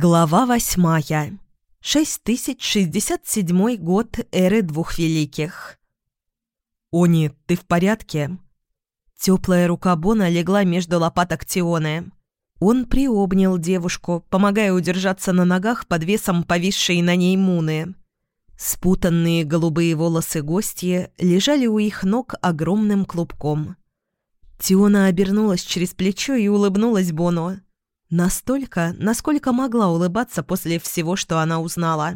Глава восьмая. 6067 год эры двух великих. «Они, ты в порядке?» Теплая рука Бона легла между лопаток Тионы. Он приобнял девушку, помогая удержаться на ногах под весом повисшей на ней муны. Спутанные голубые волосы гостья лежали у их ног огромным клубком. Тиона обернулась через плечо и улыбнулась Бону. Настолько, насколько могла улыбаться после всего, что она узнала.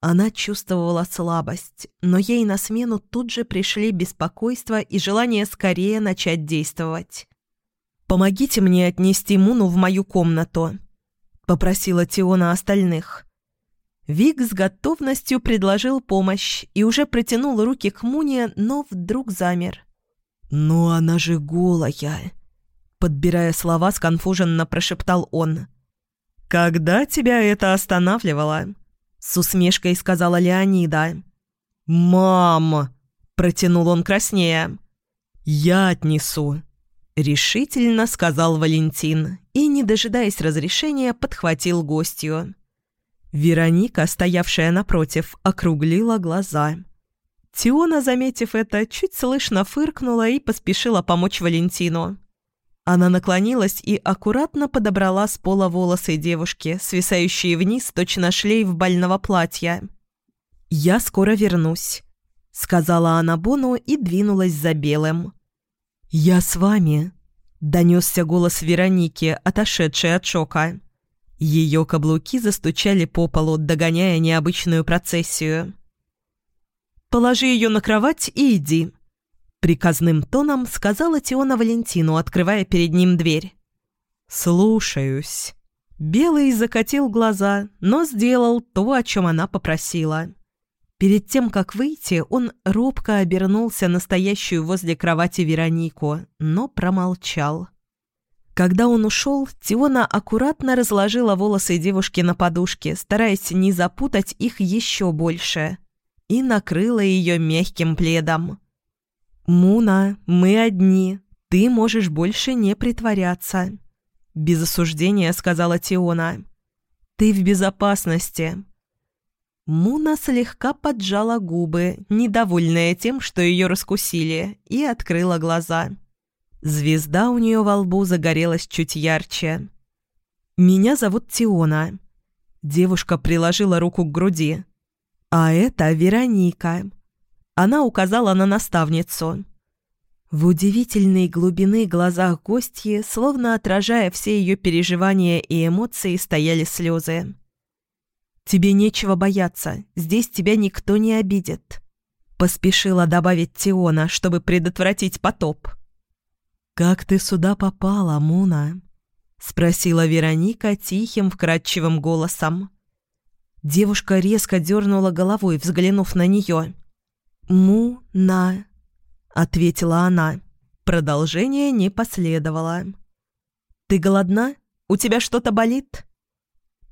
Она чувствовала слабость, но ей на смену тут же пришли беспокойство и желание скорее начать действовать. «Помогите мне отнести Муну в мою комнату», — попросила Тиона остальных. Вик с готовностью предложил помощь и уже протянул руки к Муне, но вдруг замер. «Но она же голая!» Подбирая слова, сконфуженно прошептал он. «Когда тебя это останавливало?» С усмешкой сказала Леонида. «Мам!» – протянул он краснее. «Я отнесу», – решительно сказал Валентин и, не дожидаясь разрешения, подхватил гостью. Вероника, стоявшая напротив, округлила глаза. Тиона, заметив это, чуть слышно фыркнула и поспешила помочь Валентину. Она наклонилась и аккуратно подобрала с пола волосы девушки, свисающие вниз точно шлейф больного платья. «Я скоро вернусь», — сказала она Бону и двинулась за белым. «Я с вами», — донесся голос Вероники, отошедшей от шока. Ее каблуки застучали по полу, догоняя необычную процессию. «Положи ее на кровать и иди», Приказным тоном сказала Теона Валентину, открывая перед ним дверь. «Слушаюсь». Белый закатил глаза, но сделал то, о чем она попросила. Перед тем, как выйти, он робко обернулся на стоящую возле кровати Веронику, но промолчал. Когда он ушел, Тиона аккуратно разложила волосы девушки на подушке, стараясь не запутать их еще больше, и накрыла ее мягким пледом. «Муна, мы одни. Ты можешь больше не притворяться», — без осуждения сказала Тиона. «Ты в безопасности». Муна слегка поджала губы, недовольная тем, что ее раскусили, и открыла глаза. Звезда у нее во лбу загорелась чуть ярче. «Меня зовут Тиона». Девушка приложила руку к груди. «А это Вероника. Она указала на наставницу. В удивительной глубины глазах гостьи, словно отражая все ее переживания и эмоции, стояли слезы. «Тебе нечего бояться, здесь тебя никто не обидит», — поспешила добавить Тиона, чтобы предотвратить потоп. «Как ты сюда попала, Муна?» — спросила Вероника тихим, вкрадчивым голосом. Девушка резко дернула головой, взглянув на нее. «Му-на», — ответила она. Продолжение не последовало. «Ты голодна? У тебя что-то болит?»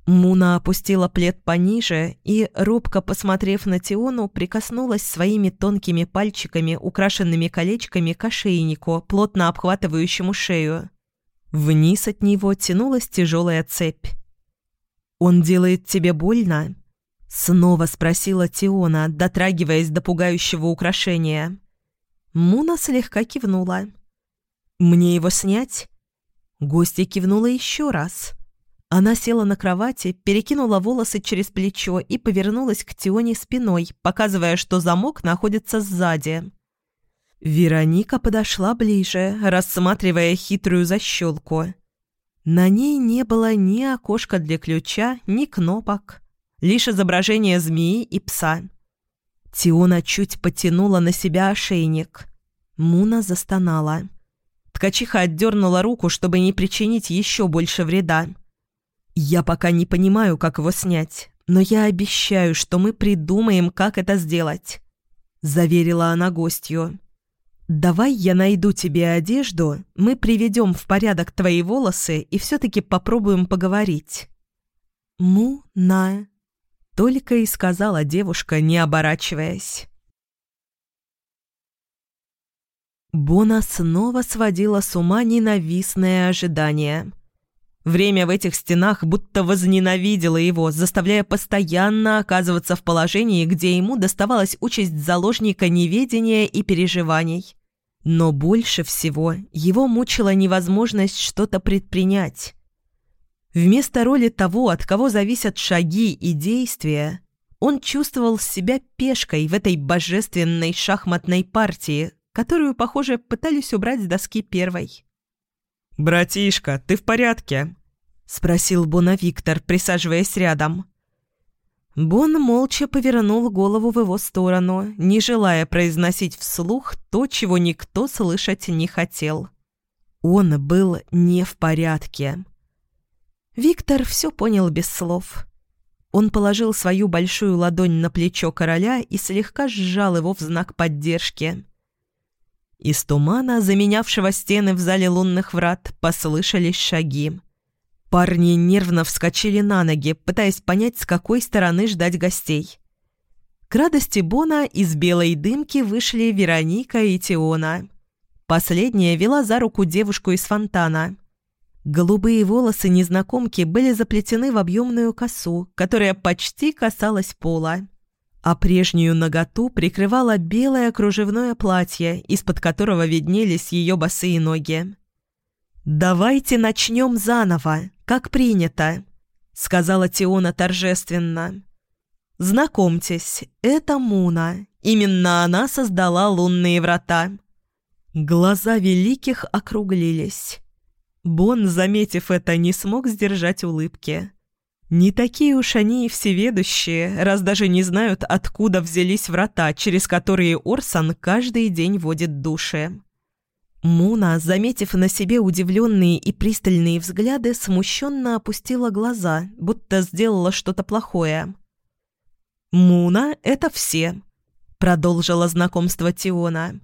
Муна опустила плед пониже и, робко посмотрев на Тиону, прикоснулась своими тонкими пальчиками, украшенными колечками, к ошейнику, плотно обхватывающему шею. Вниз от него тянулась тяжелая цепь. «Он делает тебе больно?» Снова спросила Тиона, дотрагиваясь до пугающего украшения. Муна слегка кивнула. «Мне его снять?» Гостья кивнула еще раз. Она села на кровати, перекинула волосы через плечо и повернулась к Тионе спиной, показывая, что замок находится сзади. Вероника подошла ближе, рассматривая хитрую защелку. На ней не было ни окошка для ключа, ни кнопок лишь изображение змеи и пса. Тиона чуть потянула на себя ошейник. Муна застонала. Ткачиха отдернула руку, чтобы не причинить еще больше вреда. «Я пока не понимаю, как его снять, но я обещаю, что мы придумаем, как это сделать», — заверила она гостью. «Давай я найду тебе одежду, мы приведем в порядок твои волосы и все-таки попробуем поговорить». «Му-на», только и сказала девушка, не оборачиваясь. Бона снова сводила с ума ненавистное ожидание. Время в этих стенах будто возненавидело его, заставляя постоянно оказываться в положении, где ему доставалась участь заложника неведения и переживаний. Но больше всего его мучила невозможность что-то предпринять. Вместо роли того, от кого зависят шаги и действия, он чувствовал себя пешкой в этой божественной шахматной партии, которую, похоже, пытались убрать с доски первой. «Братишка, ты в порядке?» — спросил Бона Виктор, присаживаясь рядом. Бон молча повернул голову в его сторону, не желая произносить вслух то, чего никто слышать не хотел. Он был не в порядке. Виктор все понял без слов. Он положил свою большую ладонь на плечо короля и слегка сжал его в знак поддержки. Из тумана, заменявшего стены в зале лунных врат, послышались шаги. Парни нервно вскочили на ноги, пытаясь понять, с какой стороны ждать гостей. К радости Бона из белой дымки вышли Вероника и Тиона. Последняя вела за руку девушку из фонтана. Голубые волосы незнакомки были заплетены в объемную косу, которая почти касалась пола а прежнюю наготу прикрывало белое кружевное платье, из-под которого виднелись ее босые ноги. «Давайте начнем заново, как принято», — сказала Тиона торжественно. «Знакомьтесь, это Муна. Именно она создала лунные врата». Глаза великих округлились. Бон, заметив это, не смог сдержать улыбки. Не такие уж они и всеведущие, раз даже не знают, откуда взялись врата, через которые Орсон каждый день водит души. Муна, заметив на себе удивленные и пристальные взгляды, смущенно опустила глаза, будто сделала что-то плохое. «Муна — это все», — продолжила знакомство Тиона.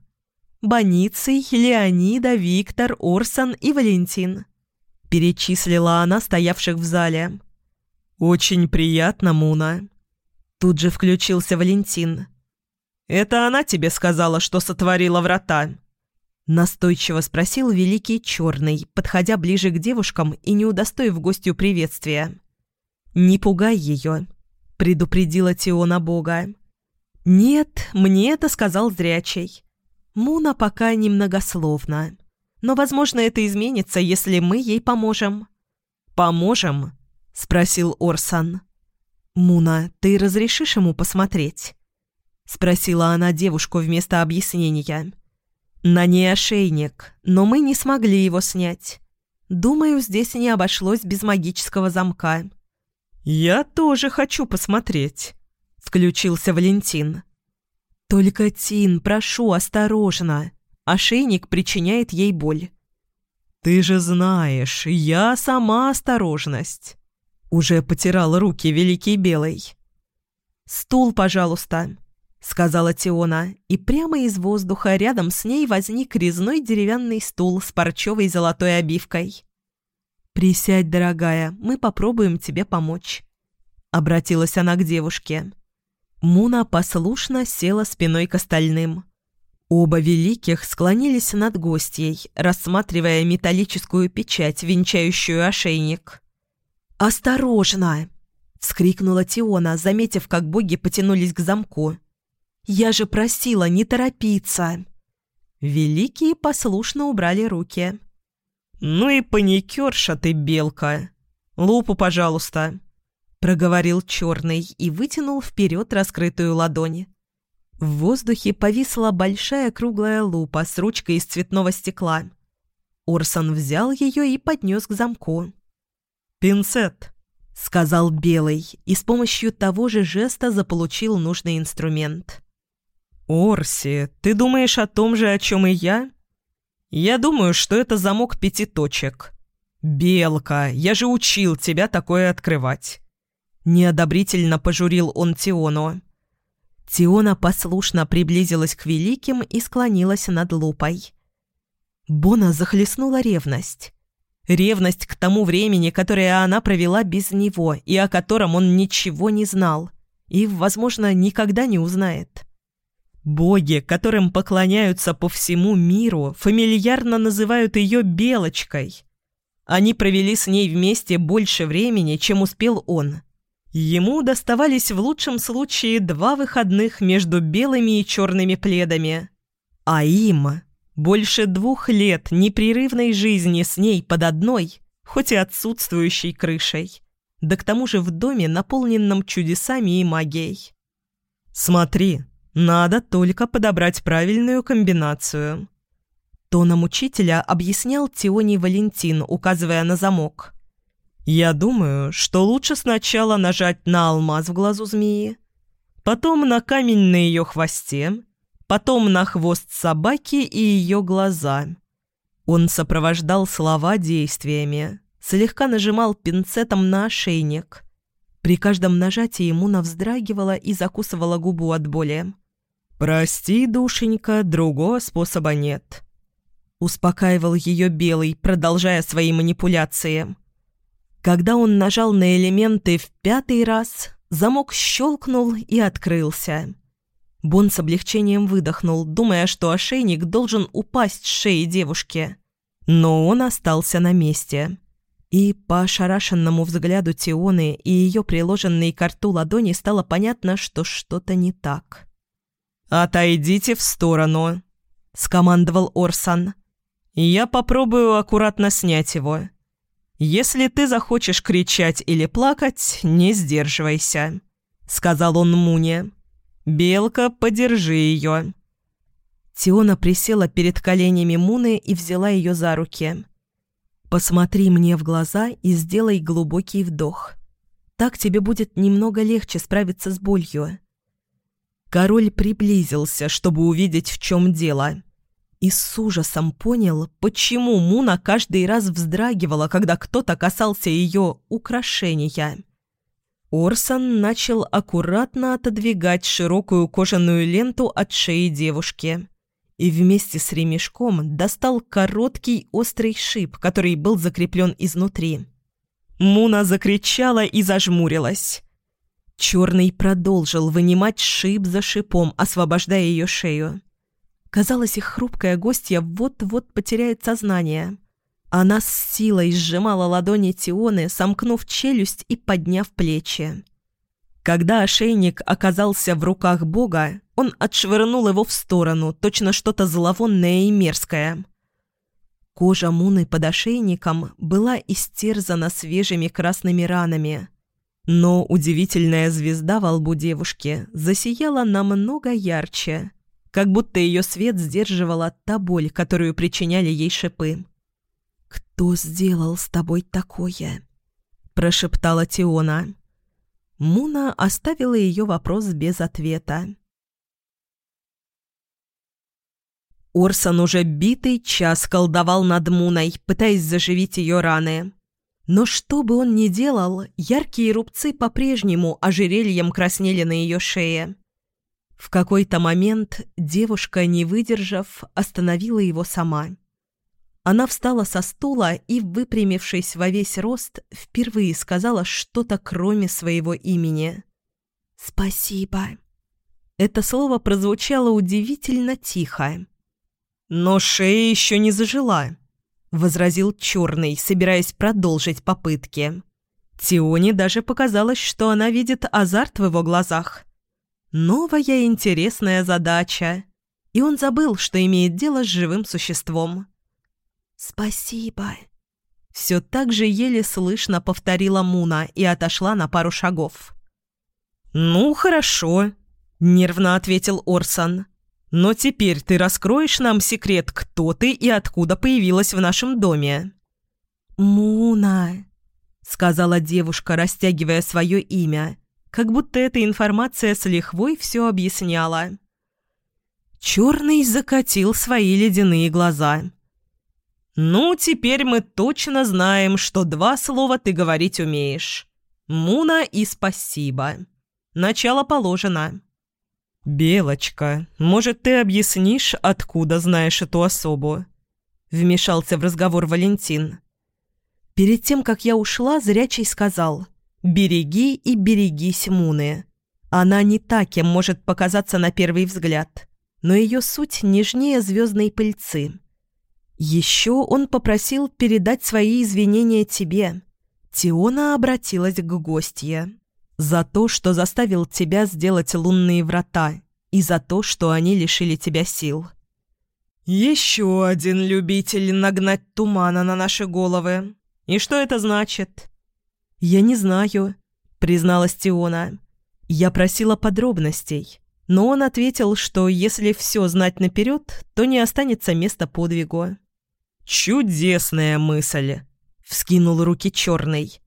«Боницей, Леонида, Виктор, Орсон и Валентин», — перечислила она стоявших в зале. «Очень приятно, Муна». Тут же включился Валентин. «Это она тебе сказала, что сотворила врата?» Настойчиво спросил Великий Черный, подходя ближе к девушкам и не удостоив гостью приветствия. «Не пугай ее», — предупредила Теона Бога. «Нет, мне это сказал зрячий. Муна пока немногословна. Но, возможно, это изменится, если мы ей поможем». «Поможем?» — спросил Орсан. «Муна, ты разрешишь ему посмотреть?» — спросила она девушку вместо объяснения. «На ней ошейник, но мы не смогли его снять. Думаю, здесь не обошлось без магического замка». «Я тоже хочу посмотреть», — включился Валентин. «Только, Тин, прошу, осторожно. Ошейник причиняет ей боль». «Ты же знаешь, я сама осторожность». Уже потирал руки Великий Белый. «Стул, пожалуйста», — сказала Тиона, и прямо из воздуха рядом с ней возник резной деревянный стул с парчевой золотой обивкой. «Присядь, дорогая, мы попробуем тебе помочь», — обратилась она к девушке. Муна послушно села спиной к остальным. Оба великих склонились над гостьей, рассматривая металлическую печать, венчающую ошейник. «Осторожно!» — вскрикнула Тиона, заметив, как боги потянулись к замку. «Я же просила не торопиться!» Великие послушно убрали руки. «Ну и паникерша ты, белка! Лупу, пожалуйста!» Проговорил черный и вытянул вперед раскрытую ладонь. В воздухе повисла большая круглая лупа с ручкой из цветного стекла. Орсон взял ее и поднес к замку. «Пинцет», — сказал Белый, и с помощью того же жеста заполучил нужный инструмент. «Орси, ты думаешь о том же, о чем и я?» «Я думаю, что это замок пяти точек». «Белка, я же учил тебя такое открывать». Неодобрительно пожурил он Тиону. Тиона послушно приблизилась к великим и склонилась над лупой. Бона захлестнула ревность. Ревность к тому времени, которое она провела без него и о котором он ничего не знал и, возможно, никогда не узнает. Боги, которым поклоняются по всему миру, фамильярно называют ее Белочкой. Они провели с ней вместе больше времени, чем успел он. Ему доставались в лучшем случае два выходных между белыми и черными пледами. А им больше двух лет непрерывной жизни с ней под одной, хоть и отсутствующей крышей, да к тому же в доме, наполненном чудесами и магией. «Смотри, надо только подобрать правильную комбинацию», Тоном учителя объяснял Тионий Валентин, указывая на замок. «Я думаю, что лучше сначала нажать на алмаз в глазу змеи, потом на камень на ее хвосте, потом на хвост собаки и ее глаза». Он сопровождал слова действиями, слегка нажимал пинцетом на ошейник. При каждом нажатии Муна вздрагивала и закусывала губу от боли. «Прости, душенька, другого способа нет». Успокаивал ее Белый, продолжая свои манипуляции. Когда он нажал на элементы в пятый раз, замок щелкнул и открылся. Бон с облегчением выдохнул, думая, что ошейник должен упасть с шеи девушки. Но он остался на месте. И по ошарашенному взгляду Тионы и ее приложенной к рту ладони стало понятно, что что-то не так. «Отойдите в сторону», — скомандовал Орсан. Я попробую аккуратно снять его. Если ты захочешь кричать или плакать, не сдерживайся», — сказал он Муне. «Белка, подержи ее». Тиона присела перед коленями Муны и взяла ее за руки. «Посмотри мне в глаза и сделай глубокий вдох. Так тебе будет немного легче справиться с болью». Король приблизился, чтобы увидеть, в чем дело и с ужасом понял, почему Муна каждый раз вздрагивала, когда кто-то касался ее украшения. Орсон начал аккуратно отодвигать широкую кожаную ленту от шеи девушки и вместе с ремешком достал короткий острый шип, который был закреплен изнутри. Муна закричала и зажмурилась. Черный продолжил вынимать шип за шипом, освобождая ее шею. Казалось, их хрупкая гостья вот-вот потеряет сознание. Она с силой сжимала ладони Тионы, сомкнув челюсть и подняв плечи. Когда ошейник оказался в руках Бога, он отшвырнул его в сторону, точно что-то зловонное и мерзкое. Кожа Муны под ошейником была истерзана свежими красными ранами. Но удивительная звезда во лбу девушки засияла намного ярче – как будто ее свет сдерживала та боль, которую причиняли ей шипы. «Кто сделал с тобой такое?» – прошептала Тиона. Муна оставила ее вопрос без ответа. Орсон уже битый час колдовал над Муной, пытаясь заживить ее раны. Но что бы он ни делал, яркие рубцы по-прежнему ожерельем краснели на ее шее. В какой-то момент девушка, не выдержав, остановила его сама. Она встала со стула и, выпрямившись во весь рост, впервые сказала что-то кроме своего имени. «Спасибо». Это слово прозвучало удивительно тихо. «Но шея еще не зажила», — возразил Черный, собираясь продолжить попытки. Тионе даже показалось, что она видит азарт в его глазах. Новая интересная задача. И он забыл, что имеет дело с живым существом. «Спасибо». Все так же еле слышно повторила Муна и отошла на пару шагов. «Ну, хорошо», — нервно ответил Орсон. «Но теперь ты раскроешь нам секрет, кто ты и откуда появилась в нашем доме». «Муна», — сказала девушка, растягивая свое имя, как будто эта информация с лихвой все объясняла. Черный закатил свои ледяные глаза. «Ну, теперь мы точно знаем, что два слова ты говорить умеешь. Муна и спасибо. Начало положено». «Белочка, может, ты объяснишь, откуда знаешь эту особу?» Вмешался в разговор Валентин. Перед тем, как я ушла, Зрячий сказал. Береги и берегись Муны. Она не та, кем может показаться на первый взгляд, но ее суть нежнее звездной пыльцы. Еще он попросил передать свои извинения тебе. Тиона обратилась к гостье. За то, что заставил тебя сделать лунные врата, и за то, что они лишили тебя сил. «Еще один любитель нагнать тумана на наши головы. И что это значит?» «Я не знаю», — призналась Тиона. Я просила подробностей, но он ответил, что если все знать наперед, то не останется места подвигу. «Чудесная мысль!» — вскинул руки черный.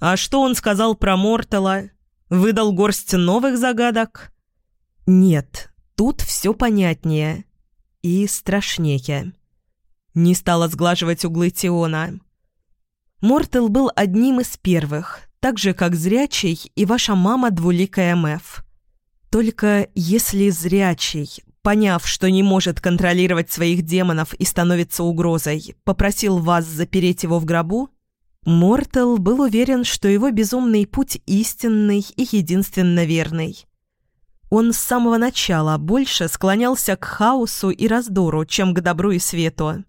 «А что он сказал про Мортала? Выдал горсть новых загадок?» «Нет, тут все понятнее и страшнее». Не стала сглаживать углы Тиона. Мортел был одним из первых, так же, как зрячий и ваша мама двуликая Мэв. Только если зрячий, поняв, что не может контролировать своих демонов и становится угрозой, попросил вас запереть его в гробу, Мортел был уверен, что его безумный путь истинный и единственно верный. Он с самого начала больше склонялся к хаосу и раздору, чем к добру и свету.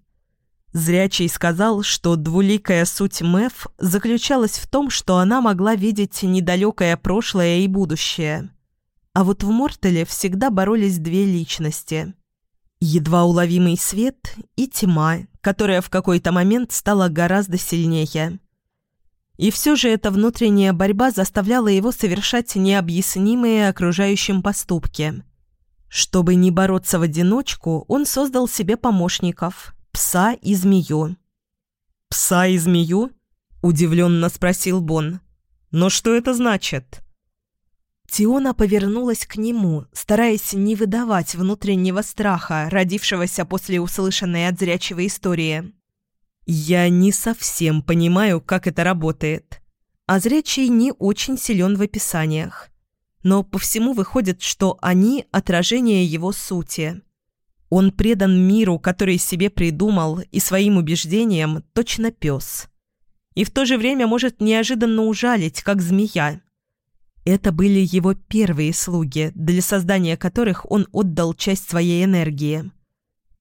Зрячий сказал, что двуликая суть Мэв заключалась в том, что она могла видеть недалекое прошлое и будущее – а вот в Мортеле всегда боролись две личности. Едва уловимый свет и тьма, которая в какой-то момент стала гораздо сильнее. И все же эта внутренняя борьба заставляла его совершать необъяснимые окружающим поступки. Чтобы не бороться в одиночку, он создал себе помощников – пса и змею. «Пса и змею?» – удивленно спросил Бон. «Но что это значит?» Тиона повернулась к нему, стараясь не выдавать внутреннего страха, родившегося после услышанной от зрячего истории. «Я не совсем понимаю, как это работает. А зрячий не очень силен в описаниях. Но по всему выходит, что они – отражение его сути. Он предан миру, который себе придумал, и своим убеждениям точно пес. И в то же время может неожиданно ужалить, как змея. Это были его первые слуги, для создания которых он отдал часть своей энергии.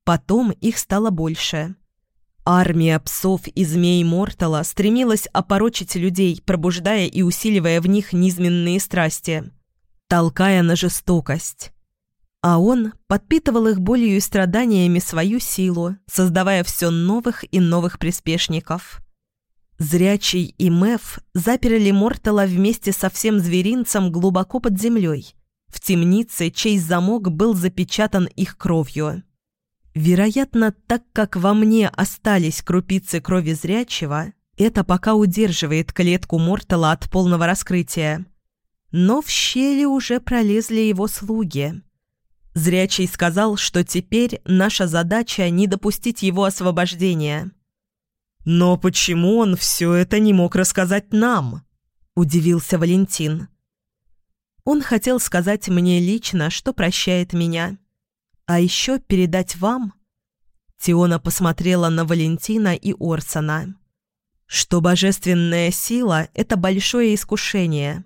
Потом их стало больше. Армия псов и змей Мортала стремилась опорочить людей, пробуждая и усиливая в них низменные страсти, толкая на жестокость. А он подпитывал их болью и страданиями свою силу, создавая все новых и новых приспешников – Зрячий и Мэв заперли Мортала вместе со всем зверинцем глубоко под землей, в темнице, чей замок был запечатан их кровью. Вероятно, так как во мне остались крупицы крови зрячего, это пока удерживает клетку Мортала от полного раскрытия. Но в щели уже пролезли его слуги. Зрячий сказал, что теперь наша задача не допустить его освобождения – «Но почему он все это не мог рассказать нам?» – удивился Валентин. «Он хотел сказать мне лично, что прощает меня. А еще передать вам...» Тиона посмотрела на Валентина и Орсона. «Что божественная сила – это большое искушение,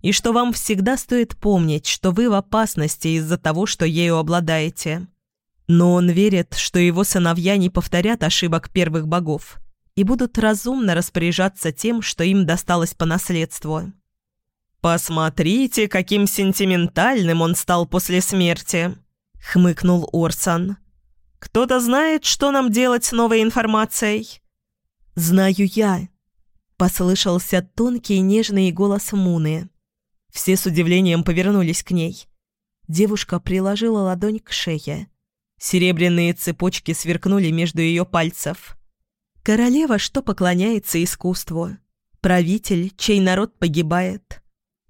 и что вам всегда стоит помнить, что вы в опасности из-за того, что ею обладаете. Но он верит, что его сыновья не повторят ошибок первых богов» и будут разумно распоряжаться тем, что им досталось по наследству. «Посмотрите, каким сентиментальным он стал после смерти!» — хмыкнул Орсон. «Кто-то знает, что нам делать с новой информацией?» «Знаю я», — послышался тонкий нежный голос Муны. Все с удивлением повернулись к ней. Девушка приложила ладонь к шее. Серебряные цепочки сверкнули между ее пальцев. Королева, что поклоняется искусству. Правитель, чей народ погибает.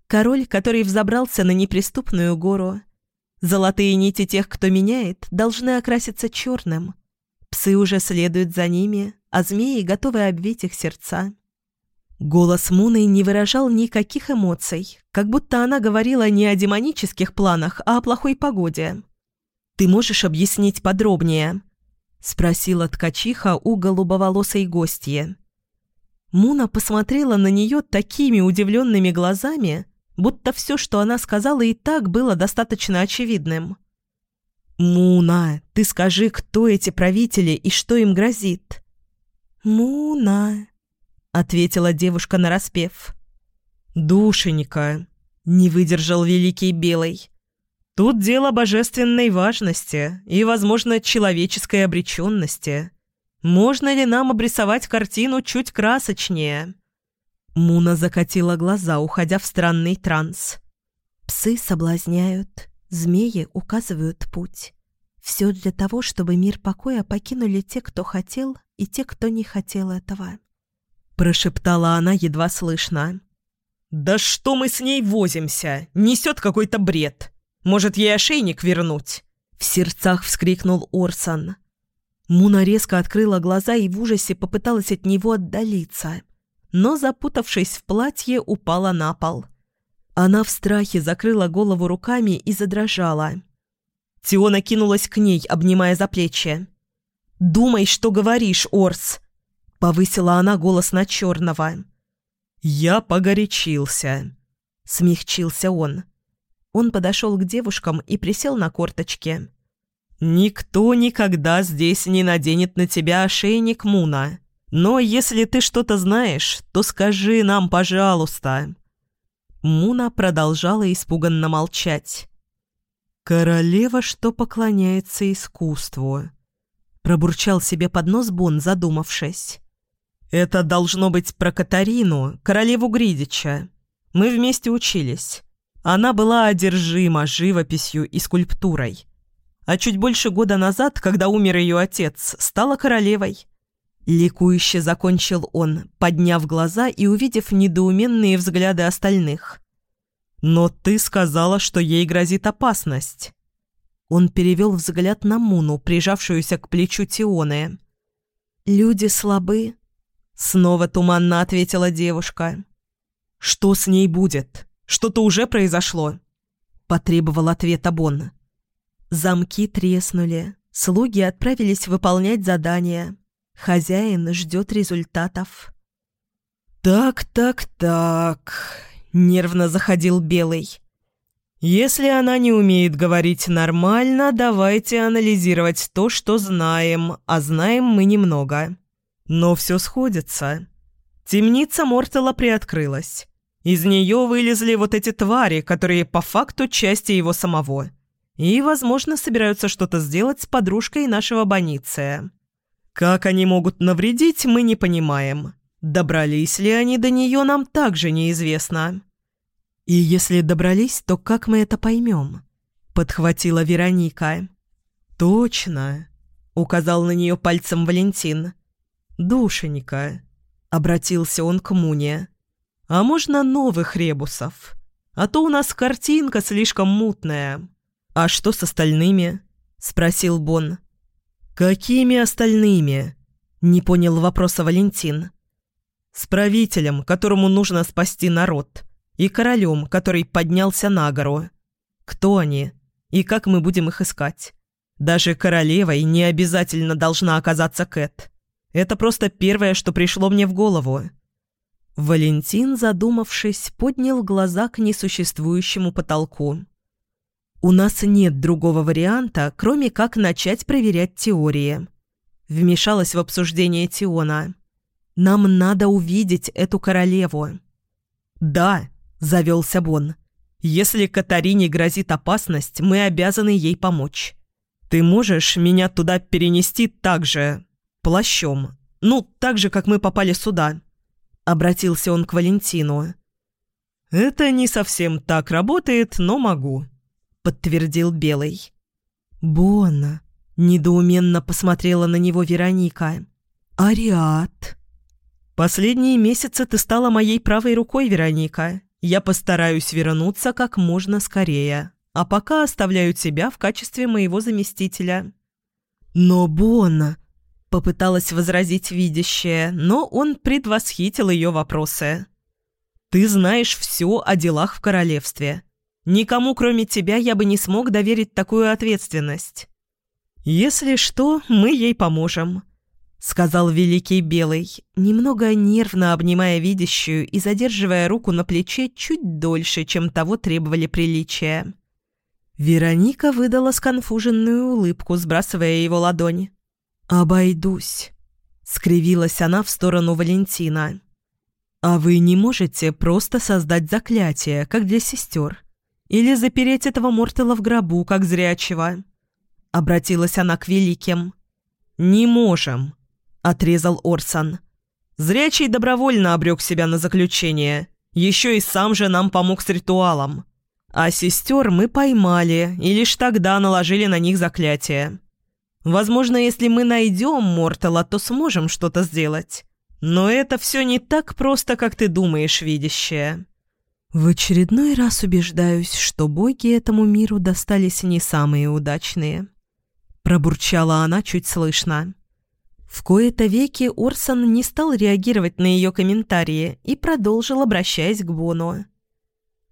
Король, который взобрался на неприступную гору. Золотые нити тех, кто меняет, должны окраситься черным. Псы уже следуют за ними, а змеи готовы обвить их сердца. Голос Муны не выражал никаких эмоций, как будто она говорила не о демонических планах, а о плохой погоде. «Ты можешь объяснить подробнее?» — спросила ткачиха у голубоволосой гостьи. Муна посмотрела на нее такими удивленными глазами, будто все, что она сказала, и так было достаточно очевидным. «Муна, ты скажи, кто эти правители и что им грозит?» «Муна», — ответила девушка нараспев. «Душенька», — не выдержал Великий Белый. «Тут дело божественной важности и, возможно, человеческой обреченности. Можно ли нам обрисовать картину чуть красочнее?» Муна закатила глаза, уходя в странный транс. «Псы соблазняют, змеи указывают путь. Все для того, чтобы мир покоя покинули те, кто хотел, и те, кто не хотел этого». Прошептала она едва слышно. «Да что мы с ней возимся? Несет какой-то бред. Может, ей ошейник вернуть?» В сердцах вскрикнул Орсон. Муна резко открыла глаза и в ужасе попыталась от него отдалиться но, запутавшись в платье, упала на пол. Она в страхе закрыла голову руками и задрожала. Тиона кинулась к ней, обнимая за плечи. «Думай, что говоришь, Орс!» — повысила она голос на черного. «Я погорячился», — смягчился он. Он подошел к девушкам и присел на корточки. «Никто никогда здесь не наденет на тебя ошейник Муна. Но если ты что-то знаешь, то скажи нам, пожалуйста». Муна продолжала испуганно молчать. «Королева, что поклоняется искусству», — пробурчал себе под нос Бон, задумавшись. «Это должно быть про Катарину, королеву Гридича. Мы вместе учились. Она была одержима живописью и скульптурой. А чуть больше года назад, когда умер ее отец, стала королевой. Ликующе закончил он, подняв глаза и увидев недоуменные взгляды остальных. «Но ты сказала, что ей грозит опасность». Он перевел взгляд на Муну, прижавшуюся к плечу Тионы. «Люди слабы», — снова туманно ответила девушка. «Что с ней будет? Что-то уже произошло?» — потребовал ответа Бон. Замки треснули, слуги отправились выполнять задания, Хозяин ждет результатов. «Так, так, так», — нервно заходил Белый. «Если она не умеет говорить нормально, давайте анализировать то, что знаем, а знаем мы немного. Но все сходится. Темница Мортала приоткрылась. Из нее вылезли вот эти твари, которые по факту части его самого. И, возможно, собираются что-то сделать с подружкой нашего Бониция. Как они могут навредить, мы не понимаем. Добрались ли они до нее, нам также неизвестно. И если добрались, то как мы это поймем? Подхватила Вероника. Точно, указал на нее пальцем Валентин. Душенька, обратился он к Муне. А можно новых ребусов? А то у нас картинка слишком мутная. А что с остальными? спросил Бон. «Какими остальными?» – не понял вопроса Валентин. «С правителем, которому нужно спасти народ, и королем, который поднялся на гору. Кто они? И как мы будем их искать? Даже королевой не обязательно должна оказаться Кэт. Это просто первое, что пришло мне в голову». Валентин, задумавшись, поднял глаза к несуществующему потолку. У нас нет другого варианта, кроме как начать проверять теории. Вмешалась в обсуждение Тиона. Нам надо увидеть эту королеву. Да, завелся Бон. Если Катарине грозит опасность, мы обязаны ей помочь. Ты можешь меня туда перенести так же, плащом. Ну, так же, как мы попали сюда. Обратился он к Валентину. Это не совсем так работает, но могу подтвердил Белый. «Бонна!» — недоуменно посмотрела на него Вероника. «Ариат!» «Последние месяцы ты стала моей правой рукой, Вероника. Я постараюсь вернуться как можно скорее, а пока оставляю тебя в качестве моего заместителя». «Но Бонна!» — попыталась возразить видящая, но он предвосхитил ее вопросы. «Ты знаешь все о делах в королевстве. Никому, кроме тебя, я бы не смог доверить такую ответственность. Если что, мы ей поможем», — сказал Великий Белый, немного нервно обнимая видящую и задерживая руку на плече чуть дольше, чем того требовали приличия. Вероника выдала сконфуженную улыбку, сбрасывая его ладонь. «Обойдусь», — скривилась она в сторону Валентина. «А вы не можете просто создать заклятие, как для сестер? Или запереть этого Мортела в гробу, как зрячего?» Обратилась она к великим. «Не можем», — отрезал Орсон. «Зрячий добровольно обрек себя на заключение. Еще и сам же нам помог с ритуалом. А сестер мы поймали и лишь тогда наложили на них заклятие. Возможно, если мы найдем Мортала, то сможем что-то сделать. Но это все не так просто, как ты думаешь, видящая. В очередной раз убеждаюсь, что боги этому миру достались не самые удачные. Пробурчала она чуть слышно. В кои-то веки Орсон не стал реагировать на ее комментарии и продолжил, обращаясь к Бону.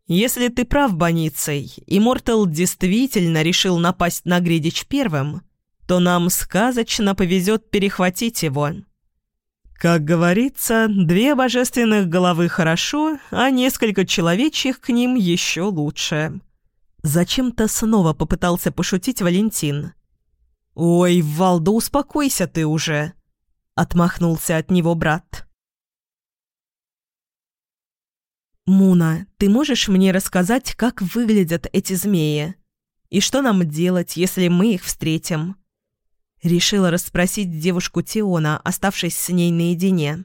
Если ты прав, Боницей, и Мортал действительно решил напасть на Гридич первым, то нам сказочно повезет перехватить его. Как говорится, две божественных головы хорошо, а несколько человечьих к ним еще лучше. Зачем-то снова попытался пошутить Валентин. «Ой, Валда, успокойся ты уже!» — отмахнулся от него брат. «Муна, ты можешь мне рассказать, как выглядят эти змеи? И что нам делать, если мы их встретим?» Решила расспросить девушку Тиона, оставшись с ней наедине.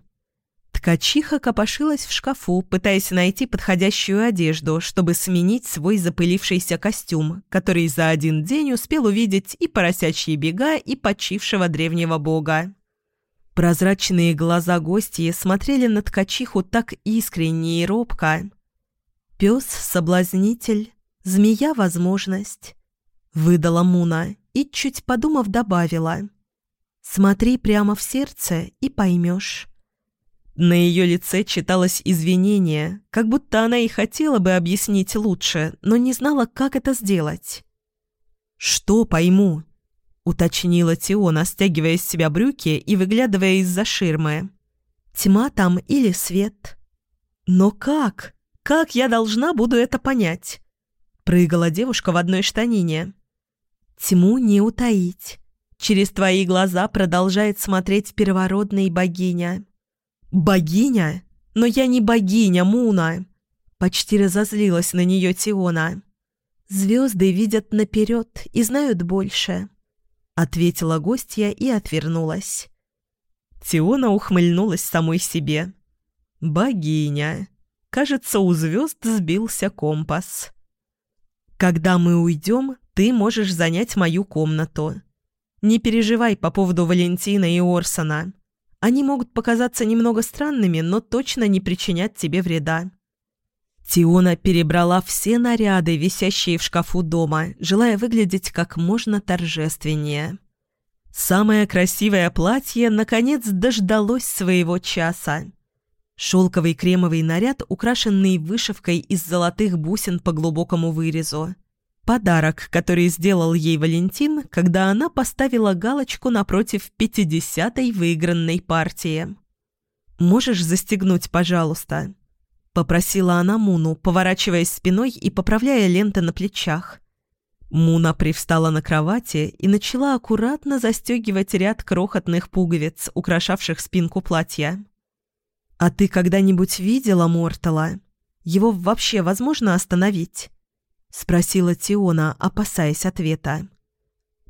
Ткачиха копошилась в шкафу, пытаясь найти подходящую одежду, чтобы сменить свой запылившийся костюм, который за один день успел увидеть и поросячьи бега, и почившего древнего бога. Прозрачные глаза гостьи смотрели на ткачиху так искренне и робко. «Пес — соблазнитель, змея — возможность», — выдала Муна и, чуть подумав, добавила. «Смотри прямо в сердце и поймешь». На ее лице читалось извинение, как будто она и хотела бы объяснить лучше, но не знала, как это сделать. «Что пойму?» — уточнила Тиона, стягивая с себя брюки и выглядывая из-за ширмы. «Тьма там или свет?» «Но как? Как я должна буду это понять?» Прыгала девушка в одной штанине. «Тьму не утаить. Через твои глаза продолжает смотреть первородная богиня». «Богиня? Но я не богиня, Муна!» Почти разозлилась на нее Тиона. «Звезды видят наперед и знают больше». — ответила гостья и отвернулась. Тиона ухмыльнулась самой себе. «Богиня. Кажется, у звезд сбился компас. Когда мы уйдем, ты можешь занять мою комнату. Не переживай по поводу Валентина и Орсона. Они могут показаться немного странными, но точно не причинят тебе вреда. Тиона перебрала все наряды, висящие в шкафу дома, желая выглядеть как можно торжественнее. Самое красивое платье, наконец, дождалось своего часа. Шелковый кремовый наряд, украшенный вышивкой из золотых бусин по глубокому вырезу. Подарок, который сделал ей Валентин, когда она поставила галочку напротив пятидесятой выигранной партии. «Можешь застегнуть, пожалуйста?» — попросила она Муну, поворачиваясь спиной и поправляя ленты на плечах. Муна привстала на кровати и начала аккуратно застегивать ряд крохотных пуговиц, украшавших спинку платья. «А ты когда-нибудь видела Мортала? Его вообще возможно остановить?» — спросила Тиона, опасаясь ответа.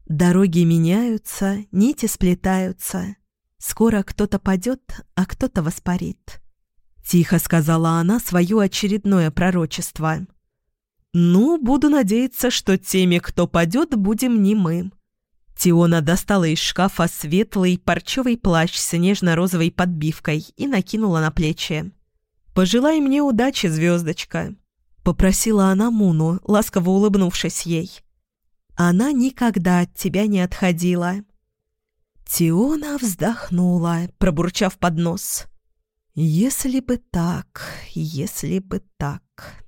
«Дороги меняются, нити сплетаются. Скоро кто-то падет, а кто-то воспарит». Тихо сказала она свое очередное пророчество. «Ну, буду надеяться, что теми, кто падет, будем не мы». Тиона достала из шкафа светлый парчевый плащ с нежно-розовой подбивкой и накинула на плечи. «Пожелай мне удачи, звездочка», — попросила она Муну, ласково улыбнувшись ей. «Она никогда от тебя не отходила». Тиона вздохнула, пробурчав под нос. «Если бы так, если бы так...»